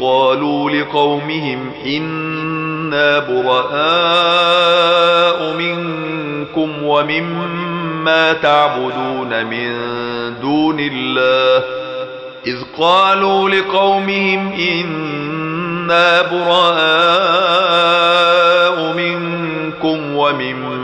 قالوا لقومهم إنا براء منكم ومما تعبدون من دون الله. إذ قالوا لقومهم إنا براء منكم ومما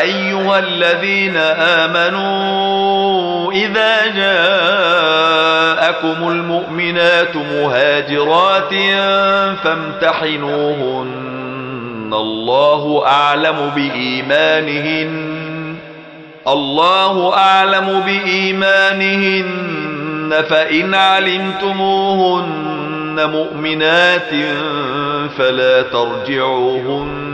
أيها الذين آمنوا إذا جاءكم المؤمنات مهاجرات فامتحنوهن. الله أعلم بإيمانهن. الله أعلم بإيمانهن. فإن علمتموهن مؤمنات فلا ترجعوهن.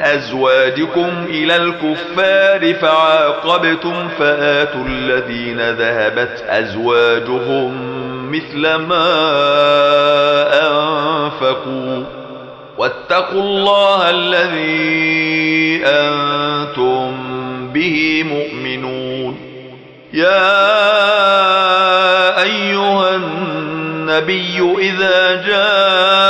أزواجكم إلى الكفار فعاقبتم فآتوا الذين ذهبت أزواجهم مثل ما أنفقوا. واتقوا الله الذي أنتم به مؤمنون. يا أيها النبي إذا جاءك